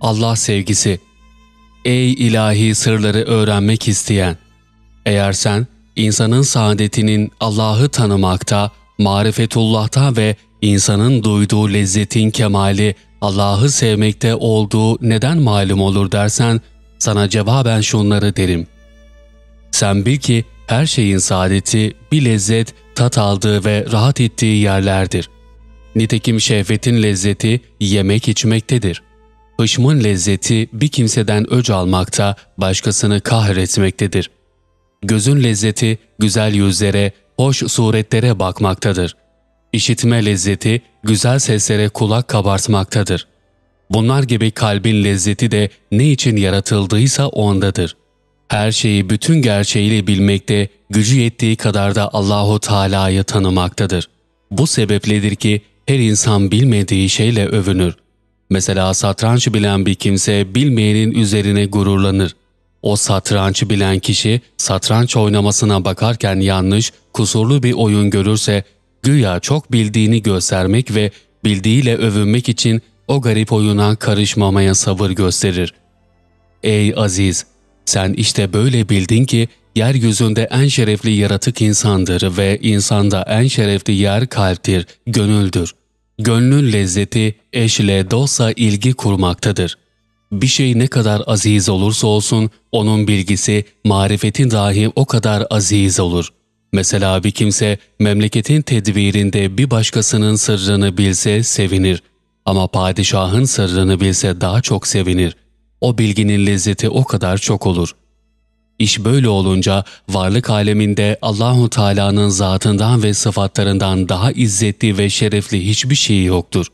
Allah sevgisi. Ey ilahi sırları öğrenmek isteyen! Eğer sen insanın saadetinin Allah'ı tanımakta, marifetullah'ta ve insanın duyduğu lezzetin kemali Allah'ı sevmekte olduğu neden malum olur dersen, sana cevaben şunları derim. Sen bil ki her şeyin saadeti bir lezzet, tat aldığı ve rahat ettiği yerlerdir. Nitekim şehvetin lezzeti yemek içmektedir. Hışmın lezzeti bir kimseden öc almakta, başkasını kahretmektedir. Gözün lezzeti güzel yüzlere, hoş suretlere bakmaktadır. İşitme lezzeti güzel seslere kulak kabartmaktadır. Bunlar gibi kalbin lezzeti de ne için yaratıldıysa ondadır. Her şeyi bütün gerçeğiyle bilmekte, gücü yettiği kadar da Allahu Teala'yı tanımaktadır. Bu sebepledir ki her insan bilmediği şeyle övünür. Mesela satranç bilen bir kimse bilmeyenin üzerine gururlanır. O satranç bilen kişi satranç oynamasına bakarken yanlış, kusurlu bir oyun görürse güya çok bildiğini göstermek ve bildiğiyle övünmek için o garip oyuna karışmamaya sabır gösterir. Ey aziz! Sen işte böyle bildin ki yeryüzünde en şerefli yaratık insandır ve insanda en şerefli yer kalptir, gönüldür. Gönlün lezzeti eşle dostla ilgi kurmaktadır. Bir şey ne kadar aziz olursa olsun onun bilgisi, marifetin dahi o kadar aziz olur. Mesela bir kimse memleketin tedbirinde bir başkasının sırrını bilse sevinir. Ama padişahın sırrını bilse daha çok sevinir. O bilginin lezzeti o kadar çok olur. İş böyle olunca varlık aleminde Allahu Teala'nın zatından ve sıfatlarından daha izzetli ve şerefli hiçbir şey yoktur.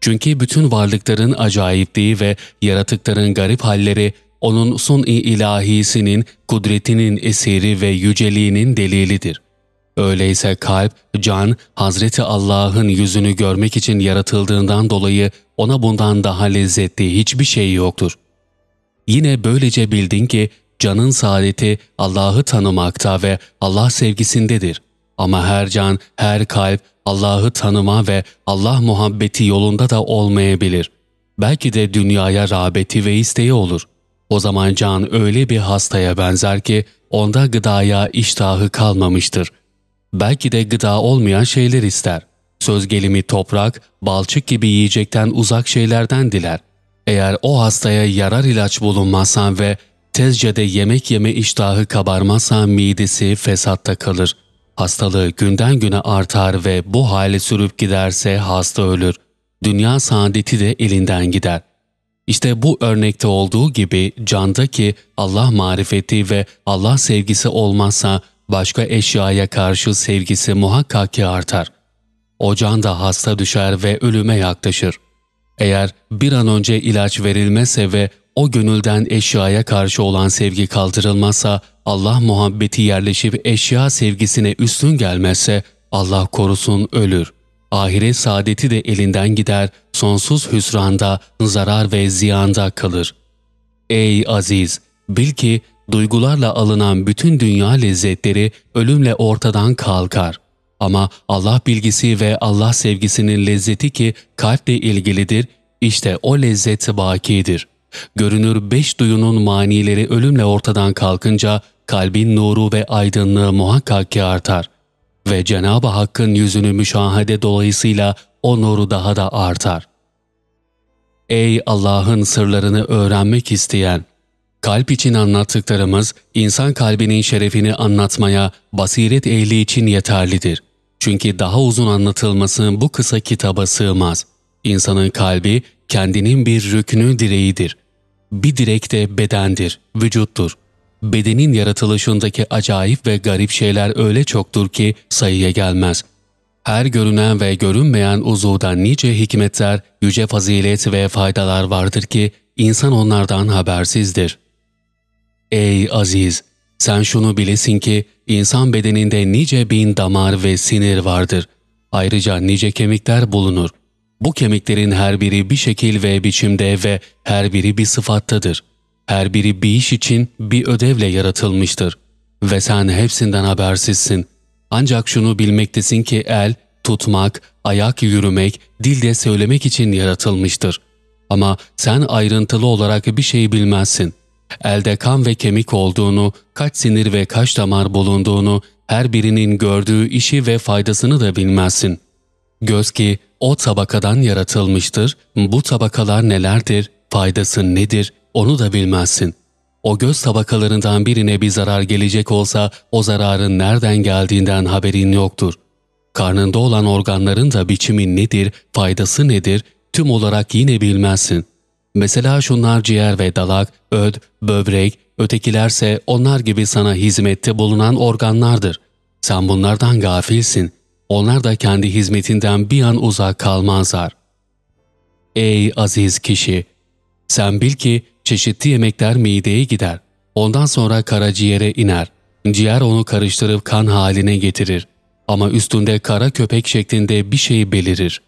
Çünkü bütün varlıkların acayipliği ve yaratıkların garip halleri onun sun-i ilahisinin, kudretinin eseri ve yüceliğinin delilidir. Öyleyse kalp, can, Hazreti Allah'ın yüzünü görmek için yaratıldığından dolayı ona bundan daha lezzetli hiçbir şey yoktur. Yine böylece bildin ki canın saadeti Allah'ı tanımakta ve Allah sevgisindedir. Ama her can, her kalp Allah'ı tanıma ve Allah muhabbeti yolunda da olmayabilir. Belki de dünyaya rağbeti ve isteği olur. O zaman can öyle bir hastaya benzer ki onda gıdaya iştahı kalmamıştır. Belki de gıda olmayan şeyler ister. Söz gelimi toprak, balçık gibi yiyecekten uzak şeylerden diler. Eğer o hastaya yarar ilaç bulunmazsa ve tezcede yemek yeme iştahı kabarmazsa midesi fesatta kalır. Hastalığı günden güne artar ve bu hale sürüp giderse hasta ölür. Dünya saadeti de elinden gider. İşte bu örnekte olduğu gibi candaki Allah marifeti ve Allah sevgisi olmazsa başka eşyaya karşı sevgisi muhakkak ki artar. O can da hasta düşer ve ölüme yaklaşır. Eğer bir an önce ilaç verilmezse ve o gönülden eşyaya karşı olan sevgi kaldırılmazsa, Allah muhabbeti yerleşip eşya sevgisine üstün gelmezse, Allah korusun ölür. Ahiret saadeti de elinden gider, sonsuz hüsranda, zarar ve ziyanda kalır. Ey aziz! Bil ki duygularla alınan bütün dünya lezzetleri ölümle ortadan kalkar. Ama Allah bilgisi ve Allah sevgisinin lezzeti ki kalple ilgilidir, işte o lezzet bakidir. Görünür beş duyunun manileri ölümle ortadan kalkınca kalbin nuru ve aydınlığı muhakkak ki artar. Ve Cenab-ı Hakk'ın yüzünü müşahede dolayısıyla o nuru daha da artar. Ey Allah'ın sırlarını öğrenmek isteyen! Kalp için anlattıklarımız, insan kalbinin şerefini anlatmaya basiret ehli için yeterlidir. Çünkü daha uzun anlatılması bu kısa kitaba sığmaz. İnsanın kalbi kendinin bir rüknü direğidir. Bir direk de bedendir, vücuttur. Bedenin yaratılışındaki acayip ve garip şeyler öyle çoktur ki sayıya gelmez. Her görünen ve görünmeyen uzuvda nice hikmetler, yüce fazilet ve faydalar vardır ki insan onlardan habersizdir. Ey aziz! Sen şunu bilesin ki insan bedeninde nice bin damar ve sinir vardır. Ayrıca nice kemikler bulunur. Bu kemiklerin her biri bir şekil ve biçimde ve her biri bir sıfattadır. Her biri bir iş için bir ödevle yaratılmıştır. Ve sen hepsinden habersizsin. Ancak şunu bilmektesin ki el, tutmak, ayak yürümek, dilde söylemek için yaratılmıştır. Ama sen ayrıntılı olarak bir şey bilmezsin. Elde kan ve kemik olduğunu, kaç sinir ve kaç damar bulunduğunu, her birinin gördüğü işi ve faydasını da bilmezsin. Göz ki o tabakadan yaratılmıştır, bu tabakalar nelerdir, faydası nedir onu da bilmezsin. O göz tabakalarından birine bir zarar gelecek olsa o zararın nereden geldiğinden haberin yoktur. Karnında olan organların da biçimi nedir, faydası nedir tüm olarak yine bilmezsin. Mesela şunlar ciğer ve dalak, öd, böbrek, ötekilerse onlar gibi sana hizmette bulunan organlardır. Sen bunlardan gafilsin. Onlar da kendi hizmetinden bir an uzak kalmazlar. Ey aziz kişi! Sen bil ki çeşitli yemekler mideye gider. Ondan sonra karaciğere iner. Ciğer onu karıştırıp kan haline getirir. Ama üstünde kara köpek şeklinde bir şey belirir.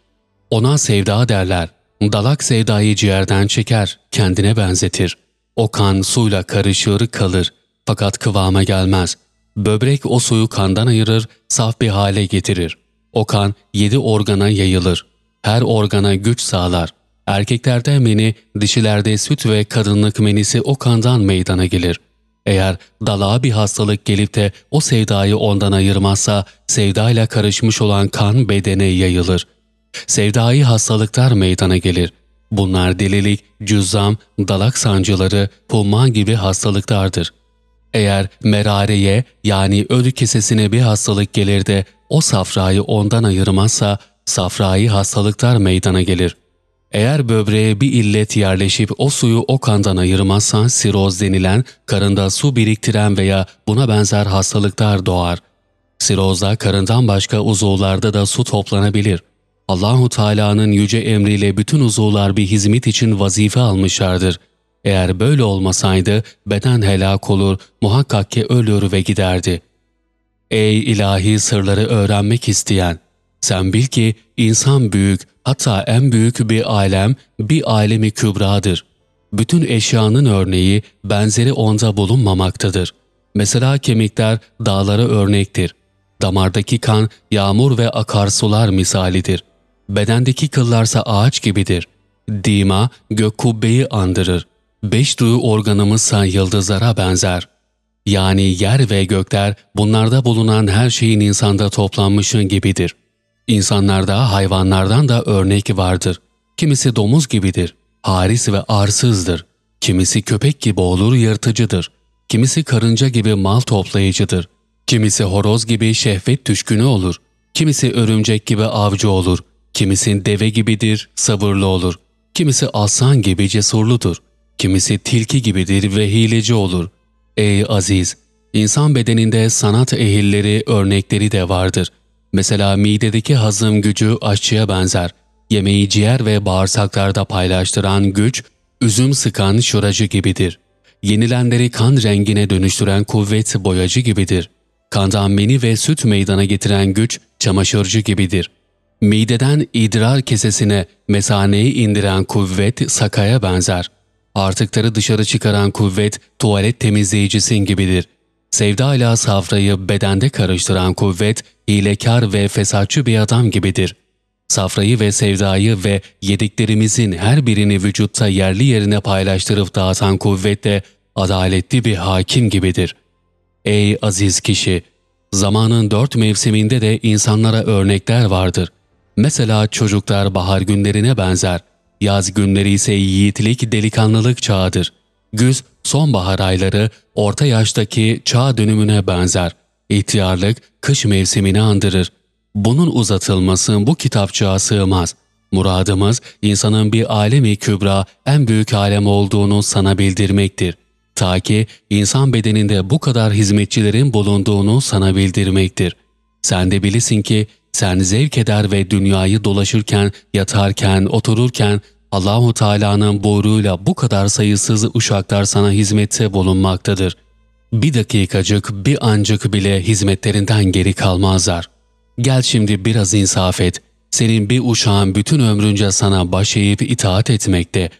Ona sevda derler. Dalak sevdayı ciğerden çeker, kendine benzetir. O kan suyla karışır kalır fakat kıvama gelmez. Böbrek o suyu kandan ayırır, saf bir hale getirir. O kan yedi organa yayılır. Her organa güç sağlar. Erkeklerde meni, dişilerde süt ve kadınlık menisi o kandan meydana gelir. Eğer dalağa bir hastalık gelip de o sevdayı ondan ayırmazsa, sevdayla karışmış olan kan bedene yayılır. Sevdai hastalıklar meydana gelir. Bunlar delilik, cüzzam, dalak sancıları, pulman gibi hastalıklardır. Eğer merareye yani ölü kesesine bir hastalık gelir de o safrayı ondan ayırmazsa safrayı hastalıklar meydana gelir. Eğer böbreğe bir illet yerleşip o suyu o kandan ayırmazsan siroz denilen karında su biriktiren veya buna benzer hastalıklar doğar. Sirozda karından başka uzuvlarda da su toplanabilir. Allahu Teala'nın yüce emriyle bütün uzuvlar bir hizmet için vazife almışlardır. Eğer böyle olmasaydı beden helak olur, muhakkak ki ölür ve giderdi. Ey ilahi sırları öğrenmek isteyen! Sen bil ki insan büyük, hatta en büyük bir alem, bir alemi kübradır. Bütün eşyanın örneği, benzeri onda bulunmamaktadır. Mesela kemikler dağlara örnektir. Damardaki kan, yağmur ve akarsular misalidir. Bedendeki kıllarsa ağaç gibidir. Dima, gök kubbeyi andırır. Beş duyu organımızsa yıldızlara benzer. Yani yer ve gökler bunlarda bulunan her şeyin insanda toplanmışın gibidir. İnsanlarda hayvanlardan da örnek vardır. Kimisi domuz gibidir, haris ve arsızdır. Kimisi köpek gibi olur yırtıcıdır. Kimisi karınca gibi mal toplayıcıdır. Kimisi horoz gibi şehvet düşkünü olur. Kimisi örümcek gibi avcı olur. Kimisi deve gibidir, sabırlı olur. Kimisi aslan gibi cesurludur. Kimisi tilki gibidir ve hileci olur. Ey aziz! İnsan bedeninde sanat ehilleri, örnekleri de vardır. Mesela midedeki hazım gücü aşçıya benzer. Yemeği ciğer ve bağırsaklarda paylaştıran güç, üzüm sıkan şuracı gibidir. Yenilenleri kan rengine dönüştüren kuvvet boyacı gibidir. Kandan meni ve süt meydana getiren güç çamaşırcı gibidir. Mideden idrar kesesine mesaneyi indiren kuvvet sakaya benzer. Artıkları dışarı çıkaran kuvvet tuvalet temizleyicisin gibidir. Sevda ile safrayı bedende karıştıran kuvvet hilekar ve fesatçı bir adam gibidir. Safrayı ve sevdayı ve yediklerimizin her birini vücutta yerli yerine paylaştırıp dağıtan kuvvet de adaletli bir hakim gibidir. Ey aziz kişi! Zamanın dört mevsiminde de insanlara örnekler vardır. Mesela çocuklar bahar günlerine benzer. Yaz günleri ise yiğitlik, delikanlılık çağıdır. Güz, sonbahar ayları orta yaştaki çağ dönümüne benzer. İhtiyarlık, kış mevsimini andırır. Bunun uzatılması bu kitapçığa sığmaz. Muradımız insanın bir alemi kübra, en büyük alem olduğunu sana bildirmektir. Ta ki insan bedeninde bu kadar hizmetçilerin bulunduğunu sana bildirmektir. Sen de bilesin ki sen zevk eder ve dünyayı dolaşırken, yatarken, otururken Allahu Teala'nın buyruğuyla bu kadar sayısız uşaklar sana hizmette bulunmaktadır. Bir dakikacık, bir ancık bile hizmetlerinden geri kalmazlar. Gel şimdi biraz insaf et. Senin bir uşağın bütün ömrünce sana baş eğip itaat etmekte.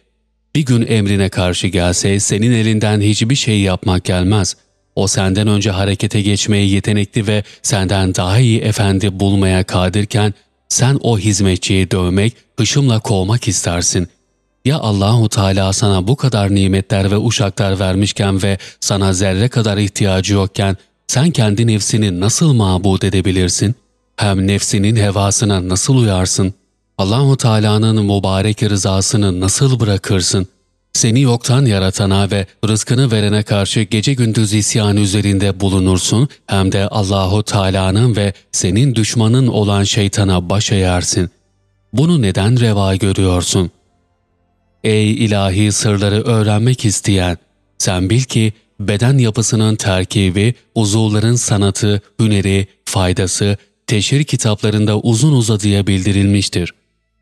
Bir gün emrine karşı gelse senin elinden hiçbir şey yapmak gelmez. O senden önce harekete geçmeye yetenekli ve senden daha iyi efendi bulmaya kadirken sen o hizmetçiyi dövmek, hışımla kovmak istersin. Ya Allahu Teala sana bu kadar nimetler ve uşaklar vermişken ve sana zerre kadar ihtiyacı yokken sen kendi nefsini nasıl mabud edebilirsin? Hem nefsinin hevasına nasıl uyarsın? Allahu Teala'nın mübarek rızasını nasıl bırakırsın? Seni yoktan yaratana ve rızkını verene karşı gece gündüz isyan üzerinde bulunursun hem de Allahu Teala'nın ve senin düşmanın olan şeytana baş eğersin. Bunu neden reva görüyorsun? Ey ilahi sırları öğrenmek isteyen, sen bil ki beden yapısının terkibi, uzuvların sanatı, hüneri, faydası, teşhir kitaplarında uzun uzadıya bildirilmiştir.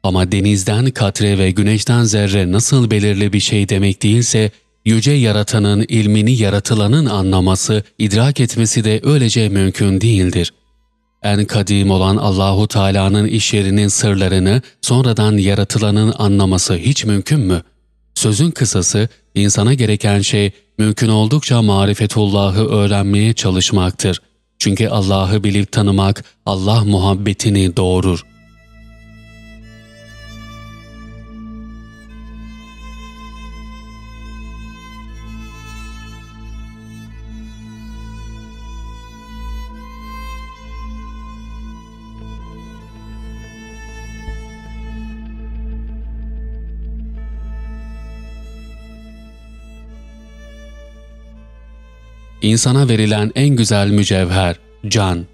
Ama denizden katre ve güneşten zerre nasıl belirli bir şey demek değilse, yüce yaratanın ilmini yaratılanın anlaması, idrak etmesi de öylece mümkün değildir. En kadim olan Allahu Teala'nın iş yerinin sırlarını sonradan yaratılanın anlaması hiç mümkün mü? Sözün kısası, insana gereken şey mümkün oldukça marifetullahı öğrenmeye çalışmaktır. Çünkü Allah'ı bilip tanımak Allah muhabbetini doğurur. İnsana verilen en güzel mücevher, can.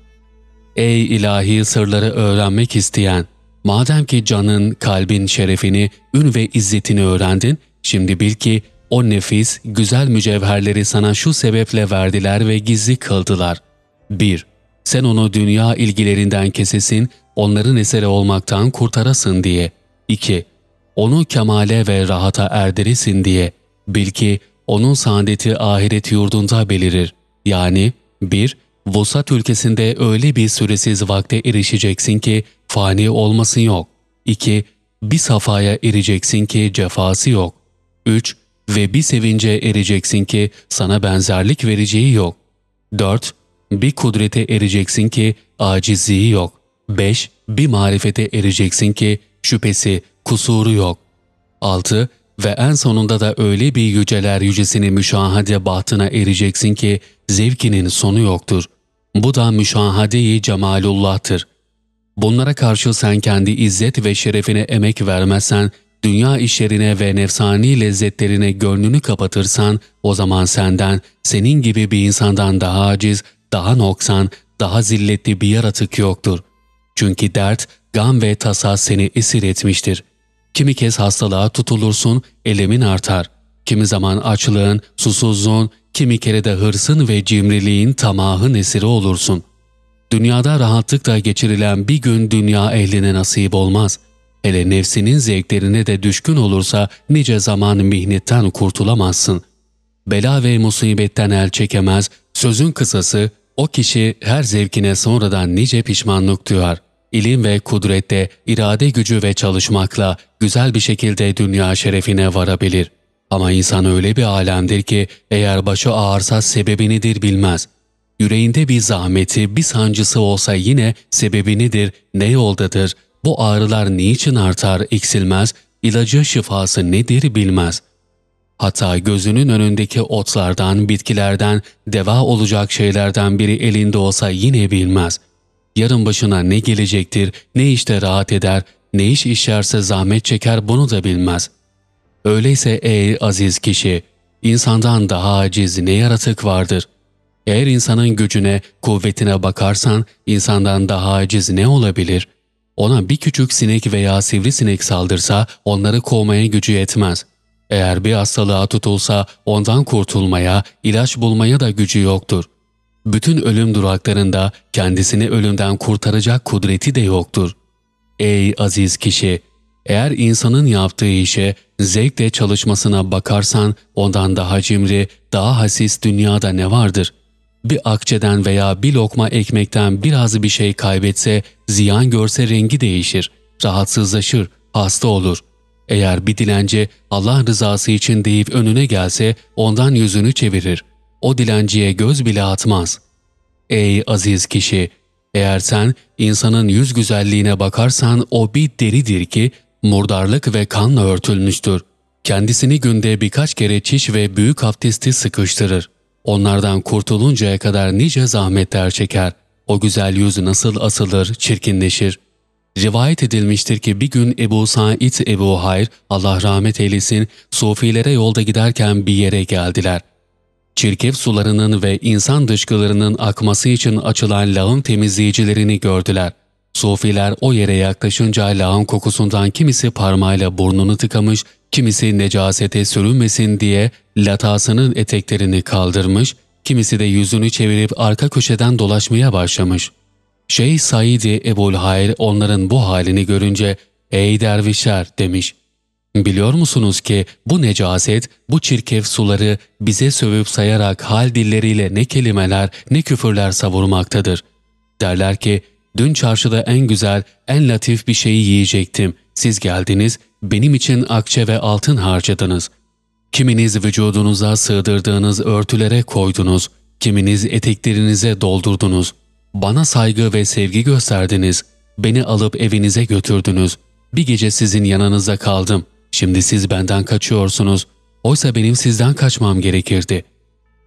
Ey ilahi sırları öğrenmek isteyen, madem ki canın, kalbin şerefini, ün ve izzetini öğrendin, şimdi bil ki o nefis, güzel mücevherleri sana şu sebeple verdiler ve gizli kıldılar. 1. Sen onu dünya ilgilerinden kesesin, onların eseri olmaktan kurtarasın diye. 2. Onu kemale ve rahata erdiresin diye. Bil ki onun saadeti ahiret yurdunda belirir. Yani 1. Vusat ülkesinde öyle bir süresiz vakte erişeceksin ki fani olmasın yok. 2. Bir safaya ereceksin ki cefası yok. 3. Ve bir sevince ereceksin ki sana benzerlik vereceği yok. 4. Bir kudrete ereceksin ki acizliği yok. 5. Bir marifete ereceksin ki şüphesi, kusuru yok. 6 ve en sonunda da öyle bir yüceler yücesini müşahade bahtına ereceksin ki zevkinin sonu yoktur. Bu da müşahade-i cemalullah'tır. Bunlara karşı sen kendi izzet ve şerefine emek vermezsen, dünya işlerine ve nefsani lezzetlerine gönlünü kapatırsan, o zaman senden, senin gibi bir insandan daha aciz, daha noksan, daha zilletli bir yaratık yoktur. Çünkü dert, gam ve tasa seni esir etmiştir. Kimi kez hastalığa tutulursun, elemin artar. Kimi zaman açlığın, susuzluğun, kimi kere de hırsın ve cimriliğin tamahın esiri olursun. Dünyada rahatlıkla geçirilen bir gün dünya ehline nasip olmaz. Hele nefsinin zevklerine de düşkün olursa nice zaman mihnetten kurtulamazsın. Bela ve musibetten el çekemez, sözün kısası o kişi her zevkine sonradan nice pişmanlık duyar ilim ve kudrette, irade gücü ve çalışmakla güzel bir şekilde dünya şerefine varabilir. Ama insan öyle bir alemdir ki eğer başı ağırsa sebebi nedir bilmez. Yüreğinde bir zahmeti, bir sancısı olsa yine sebebi nedir, ne yoldadır, bu ağrılar niçin artar, eksilmez, ilacı şifası nedir bilmez. Hatta gözünün önündeki otlardan, bitkilerden, deva olacak şeylerden biri elinde olsa yine bilmez.'' Yarın başına ne gelecektir, ne işte rahat eder, ne iş işerse zahmet çeker bunu da bilmez. Öyleyse ey aziz kişi, insandan daha aciz ne yaratık vardır? Eğer insanın gücüne, kuvvetine bakarsan insandan daha aciz ne olabilir? Ona bir küçük sinek veya sivrisinek saldırsa onları kovmaya gücü yetmez. Eğer bir hastalığa tutulsa ondan kurtulmaya, ilaç bulmaya da gücü yoktur.'' Bütün ölüm duraklarında kendisini ölümden kurtaracak kudreti de yoktur. Ey aziz kişi! Eğer insanın yaptığı işe zevkle çalışmasına bakarsan ondan daha cimri, daha hasis dünyada ne vardır? Bir akçeden veya bir lokma ekmekten biraz bir şey kaybetse, ziyan görse rengi değişir, rahatsızlaşır, hasta olur. Eğer bir dilenci Allah rızası için deyip önüne gelse ondan yüzünü çevirir o dilenciye göz bile atmaz. Ey aziz kişi! Eğer sen insanın yüz güzelliğine bakarsan o bir deridir ki murdarlık ve kanla örtülmüştür. Kendisini günde birkaç kere çiş ve büyük abdesti sıkıştırır. Onlardan kurtuluncaya kadar nice zahmetler çeker. O güzel yüz nasıl asılır, çirkinleşir. Rivayet edilmiştir ki bir gün Ebu Said Ebu Hayr, Allah rahmet eylesin, sufilere yolda giderken bir yere geldiler. Çirkef sularının ve insan dışkılarının akması için açılan lağım temizleyicilerini gördüler. Sufiler o yere yaklaşınca lağım kokusundan kimisi parmağıyla burnunu tıkamış, kimisi necasete sürünmesin diye latasının eteklerini kaldırmış, kimisi de yüzünü çevirip arka köşeden dolaşmaya başlamış. Şeyh Said Ebul Hayr onların bu halini görünce ''Ey dervişler'' demiş. Biliyor musunuz ki bu necaset, bu çirkef suları bize sövüp sayarak hal dilleriyle ne kelimeler ne küfürler savurmaktadır. Derler ki, dün çarşıda en güzel, en latif bir şeyi yiyecektim. Siz geldiniz, benim için akçe ve altın harcadınız. Kiminiz vücudunuza sığdırdığınız örtülere koydunuz, kiminiz eteklerinize doldurdunuz. Bana saygı ve sevgi gösterdiniz. Beni alıp evinize götürdünüz. Bir gece sizin yanınızda kaldım. Şimdi siz benden kaçıyorsunuz. Oysa benim sizden kaçmam gerekirdi.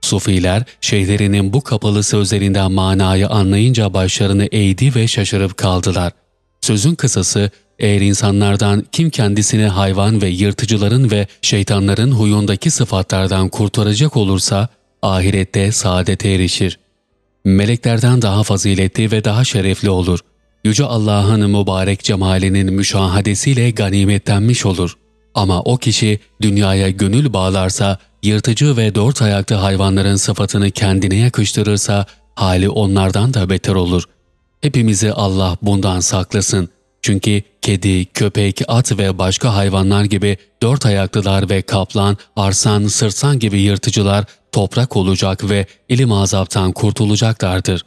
Sufiler, şeyhlerinin bu kapalı sözlerinden manayı anlayınca başlarını eğdi ve şaşırıp kaldılar. Sözün kısası, eğer insanlardan kim kendisini hayvan ve yırtıcıların ve şeytanların huyundaki sıfatlardan kurtaracak olursa, ahirette saadete erişir. Meleklerden daha faziletli ve daha şerefli olur. Yüce Allah'ın mübarek cemalinin müşahadesiyle ganimetlenmiş olur. Ama o kişi dünyaya gönül bağlarsa, yırtıcı ve dört ayaklı hayvanların sıfatını kendine yakıştırırsa, hali onlardan da beter olur. Hepimizi Allah bundan saklasın. Çünkü kedi, köpek, at ve başka hayvanlar gibi dört ayaklılar ve kaplan, arsan, sırtsan gibi yırtıcılar toprak olacak ve ilim azaptan kurtulacaklardır.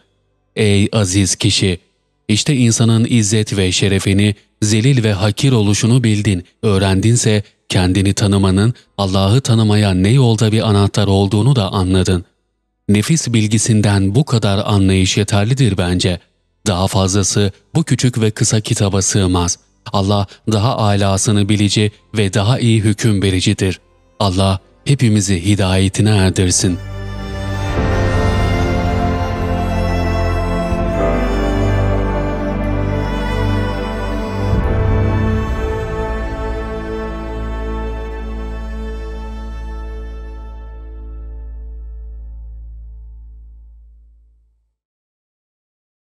Ey aziz kişi! İşte insanın izzet ve şerefini, zelil ve hakir oluşunu bildin, öğrendinse kendini tanımanın Allah'ı tanımaya ne yolda bir anahtar olduğunu da anladın. Nefis bilgisinden bu kadar anlayış yeterlidir bence. Daha fazlası bu küçük ve kısa kitaba sığmaz. Allah daha alasını bilici ve daha iyi hüküm vericidir. Allah hepimizi hidayetine erdirsin.''